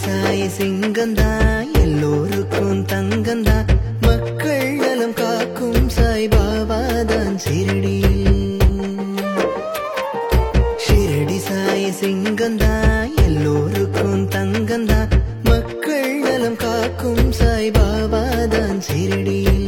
சிங்கந்தா எல்லோருக்கும் தங்கந்தா. மக்கள் நலம் காக்கும் சாய் பாபாதான் சிரடி ஷிரடி சாய் சிங்கந்தா எல்லோருக்கும் தங்கந்தா. மக்கள் நலம் காக்கும் சாய் பாபாதான் சிரடியில்